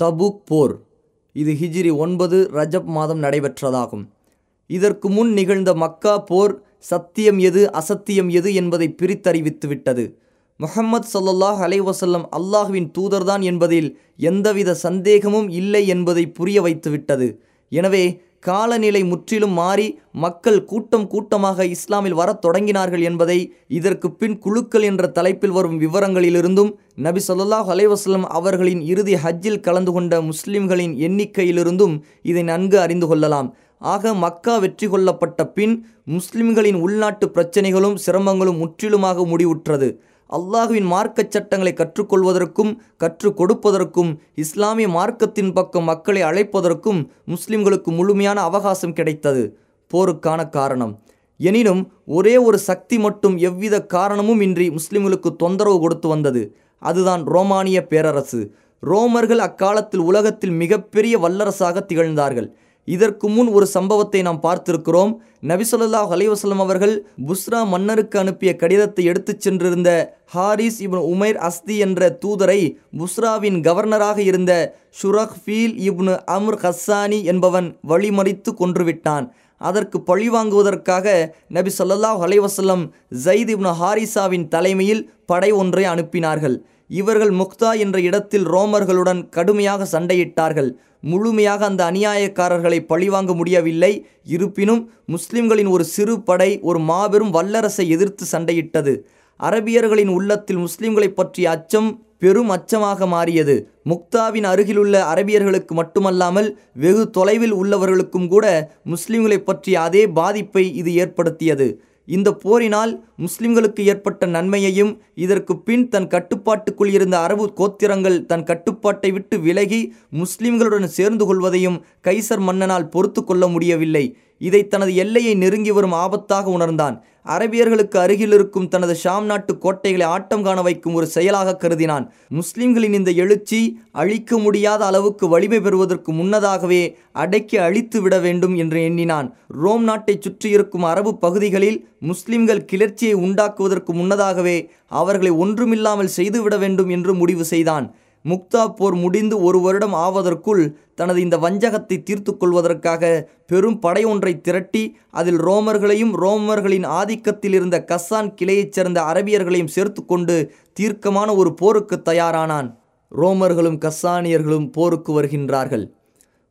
Tabuk போர். இது ஹிஜ்ரி ஒன்பது ரஜப் மாதம் நடைபெற்றதாகும். இதற்கு முன் நிகழ்ந்த மக்கா போர் சத்தியம் எது அசத்தியம் எது என்பதை பிரித்தறிவித்து விட்டது முஹம்மது ஸல்லல்லாஹு அலைவசல்லம் அல்லாஹ்வின் தூதர்தான் என்பதில் எந்தவித சந்தேகமும் இல்லை என்பதை புரிய வைத்துவிட்டது. எனவே காலநிலை முற்றிலும் மாறி மக்கள் கூட்டம் கூட்டமாக இஸ்லாமில் வரத் தொடங்கினார்கள் என்பதை இதற்கு பின் குழுக்கள் என்ற தலைப்பில் வரும் விவரங்களிலிருந்தும் நபி சொல்லாஹ் அலைவாஸ்லம் அவர்களின் இறுதி ஹஜ்ஜில் கலந்து கொண்ட முஸ்லிம்களின் எண்ணிக்கையிலிருந்தும் இதை நன்கு அறிந்து கொள்ளலாம். ஆக மக்கா வெற்றி கொள்ளப்பட்ட பின் முஸ்லிம்களின் உள்நாட்டு பிரச்சனைகளும் சிரமங்களும் முற்றிலுமாக முடிவுற்றது. அல்லாஹுவின் மார்க்கச் சட்டங்களை கற்றுக்கொள்வதற்கும் கற்றுக் கொடுப்பதற்கும் இஸ்லாமிய மார்க்கத்தின் பக்கம் மக்களை அழைப்பதற்கும் முஸ்லிம்களுக்கு முழுமையான அவகாசம் கிடைத்தது. போருக்கான காரணம். எனினும் ஒரே ஒரு சக்தி மட்டும் எவ்வித காரணமும் இன்றி முஸ்லிம்களுக்கு தொந்தரவு கொடுத்து வந்தது. அதுதான் ரோமானிய பேரரசு. ரோமர்கள் அக்காலத்தில் உலகத்தில் மிகப்பெரிய வல்லரசாக திகழ்ந்தார்கள். இதற்கு முன் ஒரு சம்பவத்தை நாம் பார்த்திருக்கிறோம். நபிசல்லாஹ் அலைவசல்லம் அவர்கள் புஸ்ரா மன்னருக்கு அனுப்பிய கடிதத்தை எடுத்துச் சென்றிருந்த ஹாரிஸ் இப்னு உமைர் அஸ்தி என்ற தூதரை புஸ்ராவின் கவர்னராக இருந்த ஷுரக் ஃபீல் இப்னு அம்ர் ஹஸ்ஸானி என்பவன் வழிமறித்து கொன்றுவிட்டான். அதற்கு பழிவாங்குவதற்காக நபி ஸல்லல்லாஹு அலைஹி ஜெயித் ஜயித் இப்னு ஹாரிசாவின் தலைமையில் படை ஒன்றை அனுப்பினார்கள். இவர்கள் முக்தா என்ற இடத்தில் ரோமர்களுடன் கடுமையாக சண்டையிட்டார்கள். முழுமையாக அந்த அநியாயக்காரர்களை பழிவாங்க முடியவில்லை. இருப்பினும் முஸ்லிம்களின் ஒரு சிறு படை ஒரு மாபெரும் வல்லரசை எதிர்த்து சண்டையிட்டது. அரபியர்களின் உள்ளத்தில் முஸ்லிம்களை பற்றிய அச்சம் பெரும் அச்சமாக மாறியது. முக்தாவின் அருகிலுள்ள அரபியர்களுக்கு மட்டுமல்லாமல் வெகு தொலைவில் உள்ளவர்களுக்கும் கூட முஸ்லிம்களை பற்றிய அதே பாதிப்பை இது ஏற்படுத்தியது. இந்த போரினால் முஸ்லிம்களுக்கு ஏற்பட்ட நன்மையையும் இதற்கு பின் தன் கட்டுப்பாட்டுக்குள் இருந்த அரபு கோத்திரங்கள் தன் கட்டுப்பாட்டை விட்டு விலகி முஸ்லிம்களுடன் சேர்ந்து கொள்வதையும் கைசர் மன்னனால் பொறுத்து கொள்ள முடியவில்லை. இதை தனது எல்லையை நெருங்கி வரும் ஆபத்தாக உணர்ந்தான். அரபியர்களுக்கு அருகில் இருக்கும் தனது ஷாம் நாட்டு கோட்டைகளை ஆட்டம் காண வைக்கும் ஒரு செயலாக கருதினான். முஸ்லிம்களின் இந்த எழுச்சி அழிக்க முடியாத அளவுக்கு வலிமை பெறுவதற்கு முன்னதாகவே அடக்கி அழித்து விட வேண்டும் என்று எண்ணினான். ரோம் நாட்டை சுற்றியிருக்கும் அரபு பகுதிகளில் முஸ்லிம்கள் கிளர்ச்சியை உண்டாக்குவதற்கு முன்னதாகவே அவர்களை ஒன்றுமில்லாமல் செய்துவிட வேண்டும் என்று முடிவு செய்தான். முக்தா போர் முடிந்து ஒரு வருடம் ஆவதற்குள் தனது இந்த வஞ்சகத்தை தீர்த்து கொள்வதற்காக பெரும் படை ஒன்றை திரட்டி அதில் ரோமர்களையும் ரோமர்களின் ஆதிக்கத்தில் இருந்த கசான் கிளையைச் சேர்ந்த அரபியர்களையும் சேர்த்து கொண்டு தீர்க்கமான ஒரு போருக்கு தயாரானான். ரோமர்களும் கசானியர்களும் போருக்கு வருகின்றார்கள்.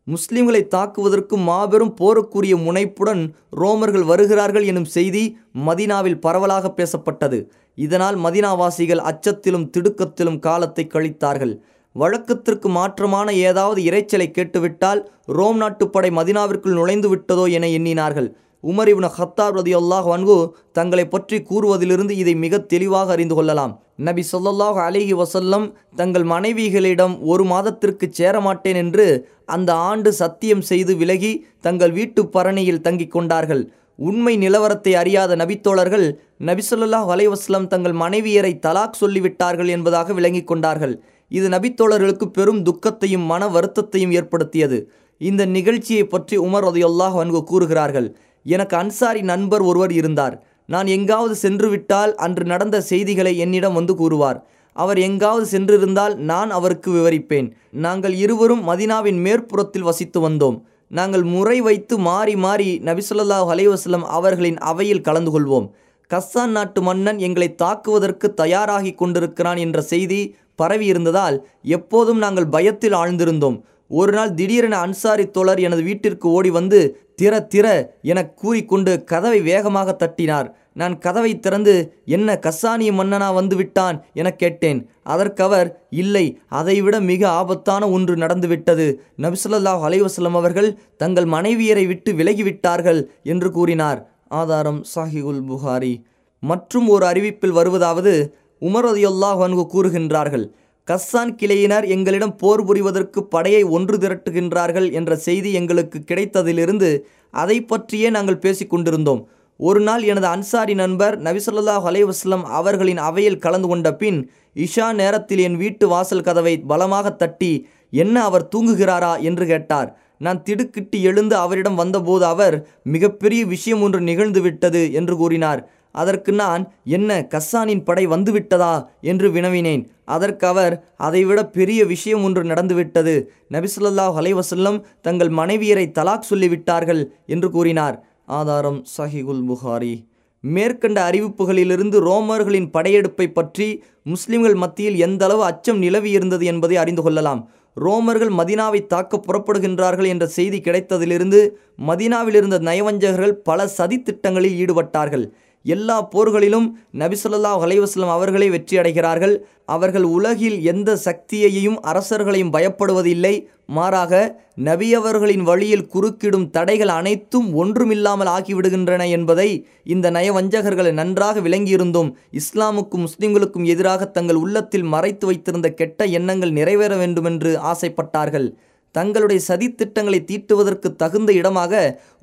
முஸ்லிம்களை தாக்குவதற்கு மாபெரும் போருக்குரிய முனைப்புடன் ரோமர்கள் வருகிறார்கள் எனும் செய்தி மதினாவில் பரவலாக பேசப்பட்டது. இதனால் மதினாவாசிகள் அச்சத்திலும் திடுக்கத்திலும் காலத்தை கழித்தார்கள். வழக்கத்திற்கு மாற்றமான ஏதாவது இரைச்சலை கேட்டுவிட்டால் ரோம் நாட்டுப்படை மதினாவிற்குள் நுழைந்து விட்டதோ என எண்ணினார்கள். உமர் இவன ஹத்தார் ரதி அல்லாஹ் வன்கு தங்களை பற்றி கூறுவதிலிருந்து இதை மிக தெளிவாக அறிந்து கொள்ளலாம். நபி சொல்லல்லாஹ் அலிஹி வசல்லம் தங்கள் மனைவிகளிடம் ஒரு மாதத்திற்கு சேரமாட்டேன் என்று அந்த ஆண்டு சத்தியம் செய்து விலகி தங்கள் வீட்டு பரணியில் தங்கிக் கொண்டார்கள். உண்மை நிலவரத்தை அறியாத நபித்தோழர்கள் நபிசல்லாஹ் அலைவாஸ்லம் தங்கள் மனைவியரை தலாக் சொல்லிவிட்டார்கள் என்பதாக விளங்கிக் கொண்டார்கள். இது நபித்தோழர்களுக்கு பெரும் துக்கத்தையும் மன வருத்தத்தையும் ஏற்படுத்தியது. இந்த நிகழ்ச்சியை பற்றி உமர் அதையொல்லாஹ் வன்கு கூறுகிறார்கள். எனக்கு அன்சாரி நண்பர் ஒருவர் இருந்தார். நான் எங்காவது சென்று விட்டால் அன்று நடந்த செய்திகளை என்னிடம் வந்து கூறுவார். அவர் எங்காவது சென்றிருந்தால் நான் அவருக்கு விவரிப்பேன். நாங்கள் இருவரும் மதினாவின் மேற்புறத்தில் வசித்து வந்தோம். நாங்கள் முறை வைத்து மாறி மாறி நபிசுல்லாஹ் அலைவாஸ்லம் அவர்களின் அவையில் கலந்து கொள்வோம். கஸ்ஸான் நாட்டு மன்னன் எங்களை தாக்குவதற்கு தயாராகி கொண்டிருக்கிறான் என்ற செய்தி பரவி இருந்ததால் எப்போதும் நாங்கள் பயத்தில் ஆழ்ந்திருந்தோம். ஒரு நாள் திடீரென அன்சாரி தோழர் எனது வீட்டிற்கு ஓடி வந்து திற திற என கூறிக்கொண்டு கதவை வேகமாக தட்டினார். நான் கதவை திறந்து என்ன கசானிய மன்னனா வந்து விட்டான் என கேட்டேன். அதற்கவர் இல்லை அதைவிட மிக ஆபத்தான ஒன்று நடந்துவிட்டது நபிசுல்லாஹ் அலைவாஸ்லம் அவர்கள் தங்கள் மனைவியரை விட்டு விலகிவிட்டார்கள் என்று கூறினார். ஆதாரம் சாஹிகுல் புகாரி. மற்றும் ஒரு அறிவிப்பில் வருவதாவது உமர் அன்கு கூறுகின்றார்கள் கஸ்ஸான் கிளையினர் எங்களிடம் போர் புரிவதற்கு படையை ஒன்று திரட்டுகின்றார்கள் என்ற செய்தி எங்களுக்கு கிடைத்ததிலிருந்து அதை பற்றியே நாங்கள் பேசிக்கொண்டிருந்தோம் ஒரு நாள் எனது அன்சாரி நண்பர் நபிசல்லாஹ் அலைவாஸ்லம் அவர்களின் அவையில் கலந்து கொண்ட பின் இஷா நேரத்தில் என் வீட்டு வாசல் கதவை பலமாக தட்டி என்ன அவர் தூங்குகிறாரா? என்று கேட்டார். நான் திடுக்கிட்டு எழுந்து அவரிடம் வந்தபோது அவர் மிகப்பெரிய விஷயம் ஒன்று நிகழ்ந்து விட்டது என்று கூறினார். அதற்கு நான் என்ன கஸ்ஸானின் படை வந்துவிட்டதா? என்று வினவினேன். அதற்கு அவர் அதைவிட பெரிய விஷயம் ஒன்று நடந்துவிட்டது. நபிசுல்லாஹ் அலைவசல்லம் தங்கள் மனைவியரை தலாக் சொல்லிவிட்டார்கள் என்று கூறினார். ஆதாரம் சஹிகுல் புகாரி. மேற்கண்ட அறிவிப்புகளிலிருந்து ரோமர்களின் படையெடுப்பை பற்றி முஸ்லிம்கள் மத்தியில் எந்தளவு அச்சம் நிலவி இருந்தது என்பதை அறிந்து கொள்ளலாம். ரோமர்கள் மதினாவை தாக்க புறப்படுகின்றார்கள் என்ற செய்தி கிடைத்ததிலிருந்து மதினாவிலிருந்த நயவஞ்சகர்கள் பல சதி திட்டங்களில் ஈடுபட்டார்கள். எல்லா போர்களிலும் நபிசுல்லா அலைவாஸ்லம் அவர்களே வெற்றி அடைகிறார்கள். அவர்கள் உலகில் எந்த சக்தியையும் அரசர்களையும் பயப்படுவதில்லை. மாறாக நபி அவர்களின் வழியில் குறுக்கிடும் தடைகள் அனைத்தும் ஒன்றுமில்லாமல் ஆகிவிடுகின்றன என்பதை இந்த நயவஞ்சகர்கள் நன்றாக விளங்கியிருந்தும் இஸ்லாமுக்கும் முஸ்லிம்களுக்கும் எதிராக தங்கள் உள்ளத்தில் மறைத்து வைத்திருந்த கெட்ட எண்ணங்கள் நிறைவேற வேண்டுமென்று ஆசைப்பட்டார்கள். தங்களுடைய சதித்திட்டங்களை தீட்டுவதற்கு தகுந்த இடமாக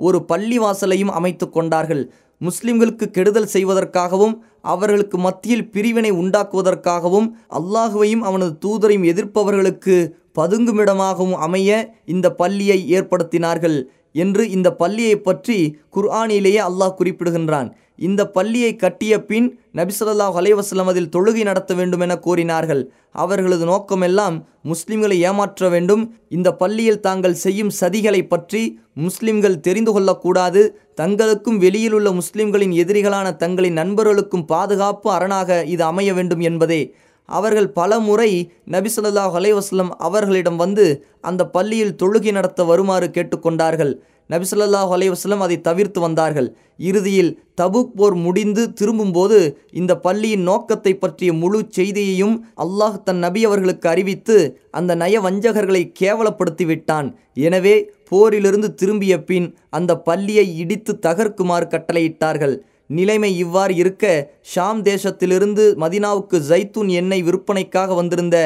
ஒரு பள்ளிவாசலையும் அமைத்து கொண்டார்கள். முஸ்லிம்களுக்கு கெடுதல் செய்வதற்காகவும் அவர்களுக்கு மத்தியில் பிரிவினை உண்டாக்குவதற்காகவும் அல்லாஹுவையும் அவனது தூதரையும் எதிர்ப்பவர்களுக்கு பதுங்குமிடமாகவும் அமைய இந்த பள்ளியை ஏற்படுத்தினார்கள். என்று இந்த பள்ளியை பற்றி குர்ஆனிலேயே அல்லாஹ் குறிப்பிடுகின்றான். இந்த பள்ளியை கட்டிய பின் நபிசல்லாஹ் அலைவாஸ்லம் அதில் தொழுகை நடத்த வேண்டும் என கோரினார்கள். அவர்களது நோக்கமெல்லாம் முஸ்லிம்களை ஏமாற்ற வேண்டும். இந்த பள்ளியில் தாங்கள் செய்யும் சதிகளை பற்றி முஸ்லிம்கள் தெரிந்து கொள்ளக்கூடாது. தங்களுக்கும் வெளியில் உள்ள முஸ்லிம்களின் எதிரிகளான தங்களின் நண்பர்களுக்கும் பாதுகாப்பு அரணாக இது அமைய வேண்டும் என்பதே. அவர்கள் பல முறை நபிசல்லாஹ் அலைவாஸ்லம் அவர்களிடம் வந்து அந்த பள்ளியில் தொழுகை நடத்த வருமாறு கேட்டுக்கொண்டார்கள். நபிசல்லாஹ் அலைவாஸ்லம் அதை தவிர்த்து வந்தார்கள். இறுதியில் தபுக் போர் முடிந்து திரும்பும்போது இந்த பள்ளியின் நோக்கத்தை பற்றிய முழு செய்தியையும் அல்லாஹ் தன் நபி அவர்களுக்கு அறிவித்து அந்த நய வஞ்சகர்களை கேவலப்படுத்தி விட்டான். எனவே போரிலிருந்து திரும்பிய பின் அந்த பள்ளியை இடித்து தகர்க்குமாறு கட்டளையிட்டார்கள். நிலைமை இவ்வாறு இருக்க ஷாம் தேசத்திலிருந்து மதினாவுக்கு ஜைத்தூன் எண்ணெய் விற்பனைக்காக வந்திருந்த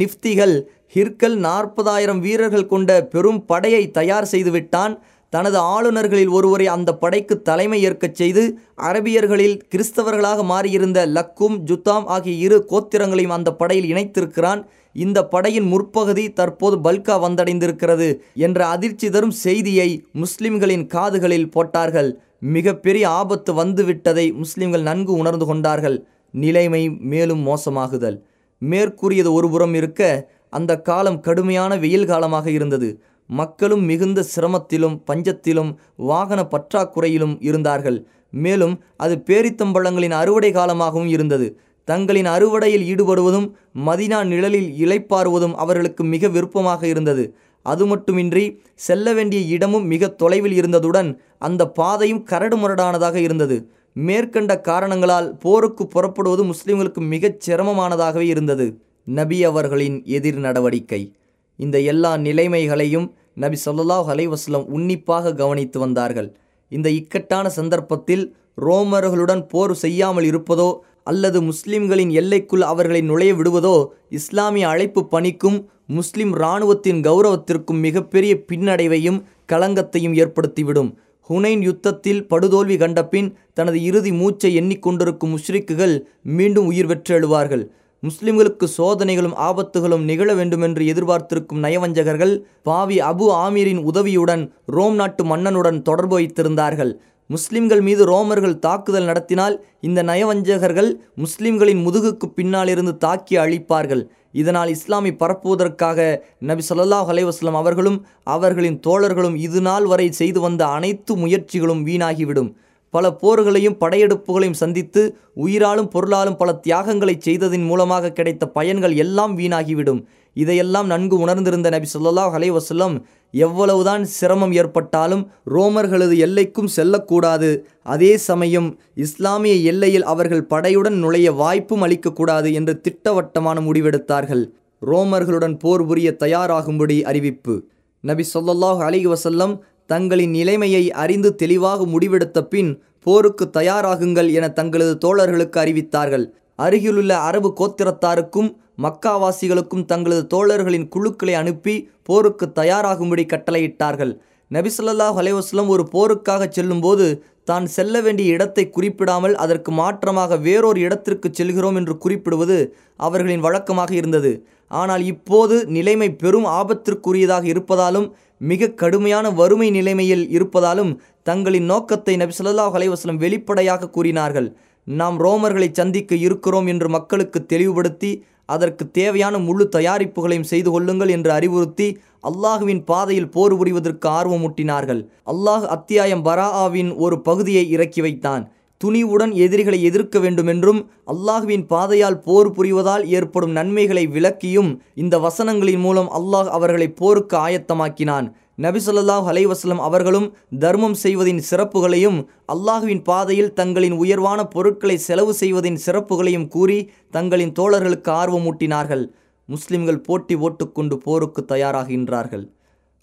நிஃப்திகள் ஹிர்கல் நாற்பதாயிரம் வீரர்கள் கொண்ட பெரும் படையை தயார் செய்துவிட்டான். தனது ஆளுநர்களில் ஒருவரை அந்த படைக்கு தலைமை ஏற்கச் செய்து அரபியர்களில் கிறிஸ்தவர்களாக மாறியிருந்த லக்கும் ஜுத்தாம் ஆகிய இரு கோத்திரங்களையும் அந்த படையில் இணைத்திருக்கிறான். இந்த படையின் முற்பகுதி தற்போது பல்கா வந்தடைந்திருக்கிறது என்ற அதிர்ச்சி தரும் செய்தியை முஸ்லிம்களின் காதுகளில் போட்டார்கள். மிகப்பெரிய ஆபத்து வந்துவிட்டதை முஸ்லிம்கள் நன்கு உணர்ந்து கொண்டார்கள். நிலைமை மேலும் மோசமாகுதல். மேற்கூறியது ஒருபுறம் இருக்க அந்த காலம் கடுமையான வெயில் காலமாக இருந்தது. மக்களும் மிகுந்த சிரமத்திலும் பஞ்சத்திலும் வாகன பற்றாக்குறையிலும் இருந்தார்கள். மேலும் அது பேரித்தம்பழங்களின் அறுவடை காலமாகவும் இருந்தது. தங்களின் அறுவடையில் ஈடுபடுவதும் மதினா நிழலில் இளைப்பாறுவதும் அவர்களுக்கு மிக விருப்பமாக இருந்தது. அது மட்டுமின்றி செல்ல வேண்டிய இடமும் மிக தொலைவில் இருந்ததுடன் அந்த பாதையும் கரடுமுரடானதாக இருந்தது. மேற்கண்ட காரணங்களால் போருக்கு புறப்படுவது முஸ்லிம்களுக்கு மிகச் சிரமமானதாகவே இருந்தது. நபி அவர்களின் எதிர் நடவடிக்கை. இந்த எல்லா நிலைமைகளையும் நபி சொல்லாஹ் அலைவாஸ்லம் உன்னிப்பாக கவனித்து வந்தார்கள். இந்த இக்கட்டான சந்தர்ப்பத்தில் ரோமர்களுடன் போர் செய்யாமல் இருப்பதோ அல்லது முஸ்லிம்களின் எல்லைக்குள் அவர்களை நுழைய விடுவதோ இஸ்லாமிய அழைப்பு பணிக்கும் முஸ்லிம் இராணுவத்தின் கௌரவத்திற்கும் மிகப்பெரிய பின்னடைவையும் களங்கத்தையும் ஏற்படுத்திவிடும். ஹுனைன் யுத்தத்தில் படுதோல்வி கண்டபின் தனது இறுதி மூச்சை எண்ணிக்கொண்டிருக்கும் முஷ்ரிக்குகள் மீண்டும் உயிர் பெற்றெழுவார்கள். முஸ்லிம்களுக்கு சோதனைகளும் ஆபத்துகளும் நிகழ வேண்டுமென்று எதிர்பார்த்திருக்கும் நயவஞ்சகர்கள் பாவி அபு ஆமீரின் உதவியுடன் ரோம் நாட்டு மன்னனுடன் தொடர்பு வைத்திருந்தார்கள். முஸ்லிம்கள் மீது ரோமர்கள் தாக்குதல் நடத்தினால் இந்த நயவஞ்சகர்கள் முஸ்லிம்களின் முதுகுக்கு பின்னாலிருந்து தாக்கி அழிப்பார்கள். இதனால் இஸ்லாமை பரப்புவதற்காக நபி சொல்லாஹ் அலைவாஸ்லாம் அவர்களும் அவர்களின் தோழர்களும் இது நாள் வரை செய்து வந்த அனைத்து முயற்சிகளும் வீணாகிவிடும். பல போர்களையும் படையெடுப்புகளையும் சந்தித்து உயிராலும் பொருளாலும் பல தியாகங்களை செய்ததின் மூலமாக கிடைத்த பயன்கள் எல்லாம் வீணாகிவிடும். இதையெல்லாம் நன்கு உணர்ந்திருந்த நபி சொல்லாஹ் அலைவசல்லம் எவ்வளவுதான் சிரமம் ஏற்பட்டாலும் ரோமர்களது எல்லைக்கும் செல்லக்கூடாது. அதே சமயம் இஸ்லாமிய எல்லையில் அவர்கள் படையுடன் நுழைய வாய்ப்பும் அளிக்கக்கூடாது என்று திட்டவட்டமான முடிவெடுத்தார்கள். ரோமர்களுடன் போர் புரிய தயாராகும்படி அறிவிப்பு. நபி சொல்லல்லாஹ் அலி வசல்லம் தங்களின் நிலைமையை அறிந்து தெளிவாக முடிவெடுத்த பின் போருக்கு தயாராகுங்கள் என தங்களது தோழர்களுக்கு அறிவித்தார்கள். அருகிலுள்ள அரபு கோத்திரத்தாருக்கும் மக்காவாசிகளுக்கும் தங்களது தோழர்களின் குழுக்களை அனுப்பி போருக்கு தயாராகும்படி கட்டளையிட்டார்கள். நபிசல்லாஹ் அலைவாஸ்லம் ஒரு போருக்காக செல்லும்போது தான் செல்ல வேண்டிய இடத்தை குறிப்பிடாமல் அதற்கு மாற்றமாக வேறொரு இடத்திற்கு செல்கிறோம் என்று குறிப்பிடுவது அவர்களின் வழக்கமாக இருந்தது. ஆனால் இப்போது நிலைமை பெரும் ஆபத்திற்குரியதாக இருப்பதாலும் மிக கடுமையான வறுமை நிலைமையில் இருப்பதாலும் தங்களின் நோக்கத்தை நபி சொல்லாஹ் அலைவாஸ்லம் வெளிப்படையாக கூறினார்கள். நாம் ரோமர்களை சந்திக்க இருக்கிறோம் என்று மக்களுக்கு தெளிவுபடுத்தி அதற்கு தேவையான முழு தயாரிப்புகளையும் செய்து கொள்ளுங்கள் என்று அறிவுறுத்தி அல்லாஹுவின் பாதையில் போர் புரிவதற்கு ஆர்வமூட்டினார்கள். அல்லாஹ் அத்தியாயம் பராஆவின் ஒரு பகுதியை இறக்கி வைத்தான். துணிவுடன் எதிரிகளை எதிர்க்க வேண்டுமென்றும் அல்லாஹுவின் பாதையால் போர் புரிவதால் ஏற்படும் நன்மைகளை விளக்கியும் இந்த வசனங்களின் மூலம் அல்லாஹ் அவர்களை போருக்கு ஆயத்தமாக்கினான். நபிசல்லாஹ் அலைவாஸ்லம் அவர்களும் தர்மம் செய்வதின் சிறப்புகளையும் அல்லாஹுவின் பாதையில் தங்களின் உயர்வான பொருட்களை செலவு செய்வதின் சிறப்புகளையும் கூறி தங்களின் தோழர்களுக்கு ஆர்வமூட்டினார்கள் முஸ்லிம்கள் போட்டி போட்டுக்கொண்டு போருக்கு தயாராகின்றார்கள்.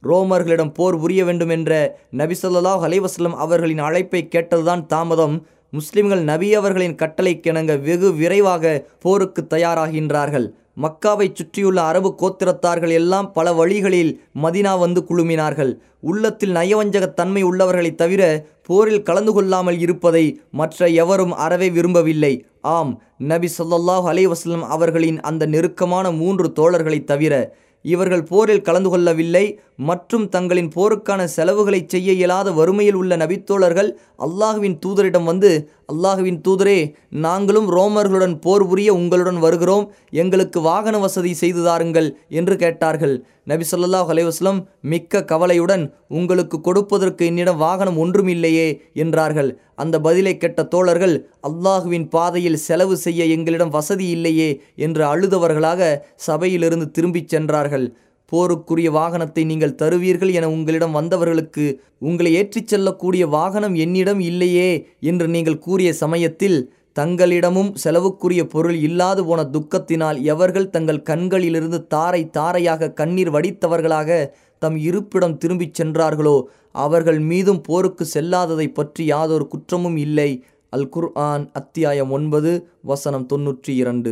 ரோமர்களிடம் போர் புரிய வேண்டும் என்ற நபிசல்லாஹ் அலைவாஸ்லம் அவர்களின் அழைப்பை கேட்டதுதான் தாமதம். முஸ்லிம்கள் நபி அவர்களின் கட்டளைக்கிணங்க வெகு விரைவாக போருக்கு தயாராகின்றார்கள். மக்காவை சுற்றியுள்ள அரபு கோத்திரத்தார்கள் எல்லாம் பல வழிகளில் மதினா வந்து குழுமினார்கள். உள்ளத்தில் நயவஞ்சகத் தன்மை உள்ளவர்களைத் தவிர போரில் கலந்து கொள்ளாமல் இருப்பதை மற்ற எவரும் அறவே விரும்பவில்லை. ஆம் நபி சொல்லாஹ் அலைவாஸ்லம் அவர்களின் அந்த நெருக்கமான மூன்று தோழர்களைத் தவிர இவர்கள் போரில் கலந்து கொள்ளவில்லை. மற்றும் தங்களின் போருக்கான செலவுகளை செய்ய இயலாத வறுமையில் உள்ள நபித்தோழர்கள் அல்லாஹுவின் தூதரிடம் வந்து அல்லாஹுவின் தூதரே நாங்களும் ரோமர்களுடன் போர் புரிய உங்களுடன் வருகிறோம். எங்களுக்கு வாகன வசதி செய்து தாருங்கள் என்று கேட்டார்கள். நபி சொல்லாஹ் அலைவாஸ்லம் மிக்க கவலையுடன் உங்களுக்கு கொடுப்பதற்கு என்னிடம் வாகனம் ஒன்றுமில்லையே என்றார்கள். அந்த பதிலை கெட்ட தோழர்கள் அல்லாஹுவின் பாதையில் செலவு செய்ய எங்களிடம் வசதி இல்லையே என்று அழுதவர்களாக சபையிலிருந்து திரும்பிச் சென்றார்கள். போருக்குரிய வாகனத்தை நீங்கள் தருவீர்கள் என உங்களிடம் வந்தவர்களுக்கு உங்களை ஏற்றிச் செல்லக்கூடிய வாகனம் என்னிடம் இல்லையே என்று நீங்கள் கூறிய சமயத்தில் தங்களிடமும் செலவுக்குரிய பொருள் இல்லாது போன துக்கத்தினால் எவர்கள் தங்கள் கண்களிலிருந்து தாரை தாரையாக கண்ணீர் வடித்தவர்களாக தம் இருப்பிடம் திரும்பிச் சென்றார்களோ அவர்கள் மீதும் போருக்கு செல்லாததை பற்றி யாதொரு குற்றமும் இல்லை. அல் குர்ஆன் அத்தியாயம் ஒன்பது வசனம் தொன்னூற்றி இரண்டு.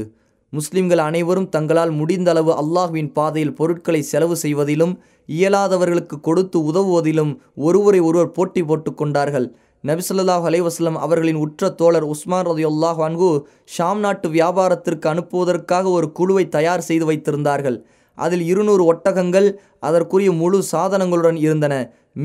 முஸ்லிம்கள் அனைவரும் தங்களால் முடிந்தளவு அல்லாஹ்வின் பாதையில் பொருட்களை செலவு செய்வதிலும் இயலாதவர்களுக்கு கொடுத்து உதவுவதிலும் ஒருவரை ஒருவர் போட்டி போட்டு கொண்டார்கள். நபிசல்லாஹ் அலைவாஸ்லம் அவர்களின் உற்ற தோழர் உஸ்மான் ரதியுல்லாஹ் அன்கு ஷாம் நாட்டு வியாபாரத்திற்கு அனுப்புவதற்காக ஒரு குழுவை தயார் செய்து வைத்திருந்தார்கள். அதில் இருநூறு ஒட்டகங்கள் அதற்குரிய முழு சாதனங்களுடன் இருந்தன.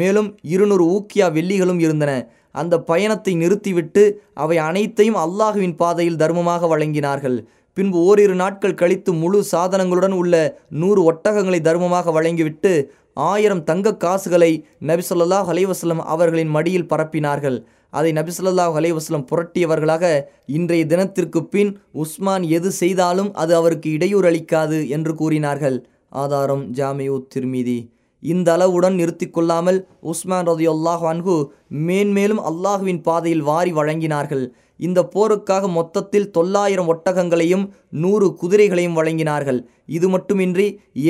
மேலும் இருநூறு ஊக்கியா வெள்ளிகளும் இருந்தன. அந்த பயணத்தை நிறுத்திவிட்டு அவை அனைத்தையும் அல்லாஹுவின் பாதையில் தர்மமாக வழங்கினார்கள். பின்பு ஓரிரு நாட்கள் கழித்து முழு சாதனங்களுடன் உள்ள நூறு ஒட்டகங்களை தர்மமாக வழங்கிவிட்டு ஆயிரம் தங்க காசுகளை நபிசல்லாஹ் அலைவாஸ்லம் அவர்களின் மடியில் பரப்பினார்கள். அதை நபிசல்லாஹ் அலைவாஸ்லம் புரட்டியவர்களாக இன்றைய தினத்திற்கு பின் உஸ்மான் எது செய்தாலும் அது அவருக்கு இடையூறு அளிக்காது என்று கூறினார்கள். ஆதாரம் ஜாமியூ திருமீதி. இந்த அளவுடன் நிறுத்தி கொள்ளாமல் உஸ்மான் ரதி அல்லாஹ் அன்ஹு மேன்மேலும் அல்லாஹுவின் பாதையில் வாரி வழங்கினார்கள். இந்த போருக்காக மொத்தத்தில் தொள்ளாயிரம் ஒட்டகங்களையும் நூறு குதிரைகளையும் வழங்கினார்கள். இது மட்டுமின்றி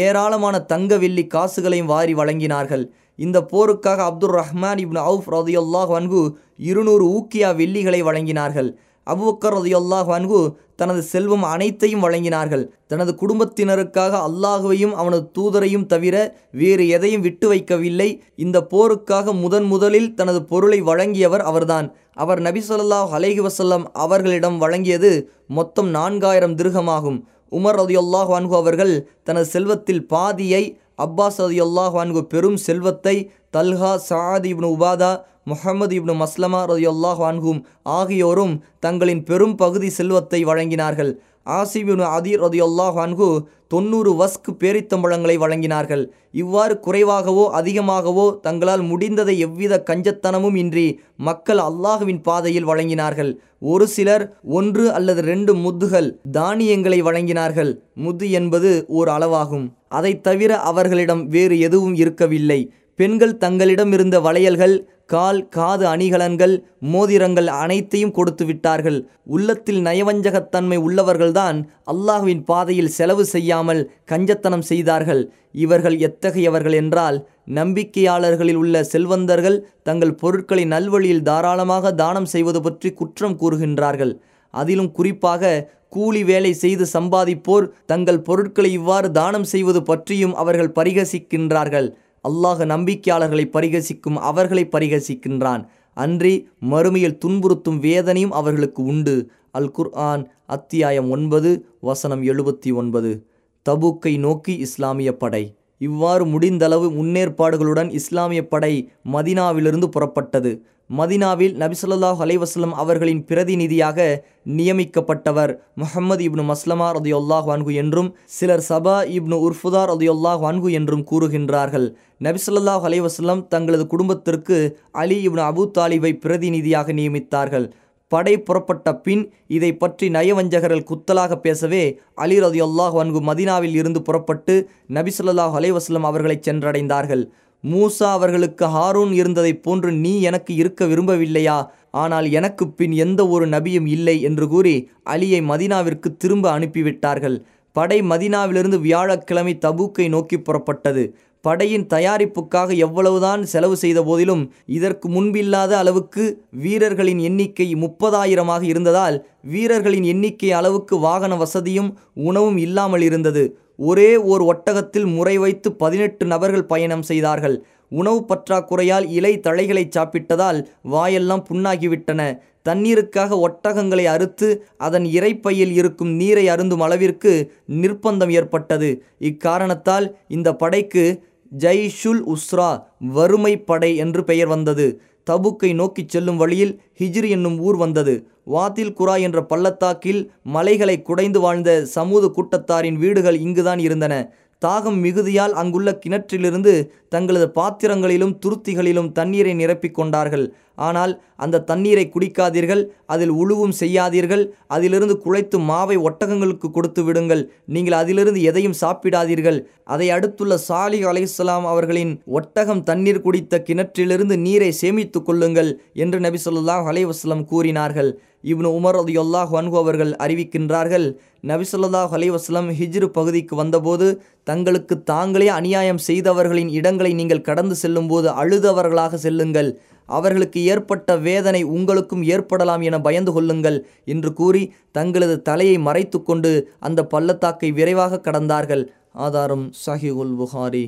ஏராளமான தங்க வெள்ளி காசுகளையும் வாரி வழங்கினார்கள். இந்த போருக்காக அப்துல் ரஹ்மான் இப்னு அவுஃப் ரதியுல்லாஹ் வன்கு இருநூறு ஊக்கியா வெள்ளிகளை வழங்கினார்கள். அபுபக்கர் ரதியுல்லாஹ் அன்கு தனது செல்வம் அனைத்தையும் வழங்கினார்கள். தனது குடும்பத்தினருக்காக அல்லாஹுவையும் அவனது தூதரையும் தவிர வேறு எதையும் விட்டு வைக்கவில்லை. இந்த போருக்காக முதன் முதலில் தனது பொருளை வழங்கியவர் அவர்தான். அவர் நபி சொல்லாஹ் வசல்லம் அவர்களிடம் வழங்கியது மொத்தம் நான்காயிரம் திருகமாகும். உமர் ரதியுல்லாஹ் வான்கு அவர்கள் தனது செல்வத்தில் பாதியை அப்பாஸ் ரதியுல்லாஹ் வான்கு பெரும் செல்வத்தை தல்ஹா சாதி இப்னு உபாதா முஹம்மது இப்னு மஸ்லமா ரதியுல்லாஹ் அன்ஹும் ஆகியோரும் தங்களின் பெரும் பகுதி செல்வத்தை வழங்கினார்கள். ஆசிபுனு அதிர் ரதியுல்லாஹ் அன்ஹு தொண்ணூறு வஸ்க் பேரித்தம்பழங்களை வழங்கினார்கள். இவ்வாறு குறைவாகவோ அதிகமாகவோ தங்களால் முடிந்ததை எவ்வித கஞ்சத்தனமும் இன்றி மக்கள் அல்லாஹுவின் பாதையில் வழங்கினார்கள். ஒரு சிலர் ஒன்று அல்லது ரெண்டு முத்துகள் தானியங்களை வழங்கினார்கள். முத்து என்பது ஓர் அளவாகும். அதை தவிர அவர்களிடம் வேறு எதுவும் இருக்கவில்லை. பெண்கள் தங்களிடம் இருந்த வளையல்கள் கால் காது அணிகலன்கள் மோதிரங்கள் அனைத்தையும் கொடுத்து விட்டார்கள். உள்ளத்தில் நயவஞ்சகத்தன்மை உள்ளவர்கள்தான் அல்லாஹுவின் பாதையில் செலவு செய்யாமல் கஞ்சத்தனம் செய்தார்கள். இவர்கள் எத்தகையவர்கள் என்றால் நம்பிக்கையாளர்களில் உள்ள செல்வந்தர்கள் தங்கள் பொருட்களை நல்வழியில் தாராளமாக தானம் செய்வது பற்றி குற்றம் கூறுகின்றார்கள். அதிலும் குறிப்பாக கூலி வேலை செய்து சம்பாதிப்போர் தங்கள் பொருட்களை இவ்வாறு தானம் செய்வது பற்றியும் அவர்கள் பரிகசிக்கின்றார்கள். அல்லாஹ் நம்பிக்கையாளர்களை பரிகசிக்கும் அவர்களை பரிகசிக்கின்றான். அன்றி மறுமையில் துன்புறுத்தும் வேதனையும் அவர்களுக்கு உண்டு. அல் குர்ஆன் அத்தியாயம் ஒன்பது வசனம் எழுபத்தி ஒன்பது. தபூக்கை நோக்கி இஸ்லாமிய படை. இவ்வாறு முடிந்தளவு முன்னேற்பாடுகளுடன் இஸ்லாமிய படை மதினாவிலிருந்து புறப்பட்டது. மதினாவில் நபிசல்லாஹ் அலைவாஸ்லம் அவர்களின் பிரதிநிதியாக நியமிக்கப்பட்டவர் முஹம்மது இப்னு மஸ்லமா ரதியுல்லாஹ் வான்கு என்றும் சிலர் சபா இப்னு உர்ஃபுதார் ரதியுல்லாஹ் வான்கு என்றும் கூறுகின்றார்கள். நபிசல்லாஹ் அலைவசல்லம் தங்களது குடும்பத்திற்கு அலி இவன் அபு தாலிபை பிரதிநிதியாக நியமித்தார்கள். படை புறப்பட்ட பின் இதை பற்றி நயவஞ்சகர்கள் குத்தலாக பேசவே அலி ரதியுல்லாஹ் வன்கு மதினாவில் இருந்து புறப்பட்டு நபிசல்லாஹ் அலைவாஸ்லம் அவர்களை சென்றடைந்தார்கள். மூசா அவர்களுக்கு ஹாரூன் இருந்ததைப் போன்று நீ எனக்கு இருக்க விரும்பவில்லையா? ஆனால் எனக்கு பின் எந்த ஒரு நபியும் இல்லை என்று கூறி அலியை மதினாவிற்கு திரும்ப அனுப்பிவிட்டார்கள். படை மதினாவிலிருந்து வியாழக்கிழமை தபூக்கை நோக்கி புறப்பட்டது. படையின் தயாரிப்புக்காக எவ்வளவுதான் செலவு செய்த போதிலும் இதற்கு முன்பில்லாத அளவுக்கு வீரர்களின் எண்ணிக்கை முப்பதாயிரமாக இருந்ததால் வீரர்களின் எண்ணிக்கை அளவுக்கு வாகன வசதியும் உணவும் இல்லாமல் இருந்தது. ஒரே ஓர் ஒட்டகத்தில் முறை வைத்து பதினெட்டு நபர்கள் பயணம் செய்தார்கள். உணவு பற்றாக்குறையால் இலை தழைகளை சாப்பிட்டதால் வாயெல்லாம் புண்ணாகிவிட்டன. தண்ணீருக்காக ஒட்டகங்களை அறுத்து அதன் இறைப்பையில் இருக்கும் நீரை அருந்தும் அளவிற்கு நிர்பந்தம் ஏற்பட்டது. இக்காரணத்தால் இந்த படைக்கு ஜெய்ஷுல் உஸ்ரா வறுமை படை என்று பெயர் வந்தது. தபுக்கை நோக்கிச் செல்லும் வழியில் ஹிஜ்ரி என்னும் ஊர் வந்தது. வாத்தில் குரா என்ற பள்ளத்தாக்கில் மலைகளை குடைந்து வாழ்ந்த சமூக கூட்டத்தாரின் வீடுகள் இங்குதான் இருந்தன. தாகம் மிகுதியால் அங்குள்ள கிணற்றிலிருந்து தங்களது பாத்திரங்களிலும் துருத்திகளிலும் தண்ணீரை நிரப்பிக் கொண்டார்கள். ஆனால் அந்த தண்ணீரை குடிக்காதீர்கள் அதில் உழுவும் செய்யாதீர்கள் அதிலிருந்து குழைத்து மாவை ஒட்டகங்களுக்கு கொடுத்து விடுங்கள். நீங்கள் அதிலிருந்து எதையும் சாப்பிடாதீர்கள். அதை அடுத்துள்ள சாலி அலைஹிஸ்லாம் அவர்களின் ஒட்டகம் தண்ணீர் குடித்த கிணற்றிலிருந்து நீரை சேமித்து கொள்ளுங்கள் என்று நபி சொல்லாஹ் அலைவாஸ்லம் கூறினார்கள். இப்னு உமர் அல்லாஹ் அன்கு அவர்கள் அறிவிக்கின்றார்கள் நபிசல்லா சொல்லாஹ் அலைவாஸ்லம் ஹிஜ்ரு பகுதிக்கு வந்தபோது தங்களுக்கு தாங்களே அநியாயம் செய்தவர்களின் இடங்களை நீங்கள் கடந்து செல்லும்போது அழுதவர்களாக செல்லுங்கள். அவர்களுக்கு ஏற்பட்ட வேதனை உங்களுக்கும் ஏற்படலாம் என பயந்து கொள்ளுங்கள் என்று கூறி தங்களது தலையை மறைத்து கொண்டு அந்த பள்ளத்தாக்கை விரைவாக கடந்தார்கள். ஆதாரம் சஹிகுல் புகாரி.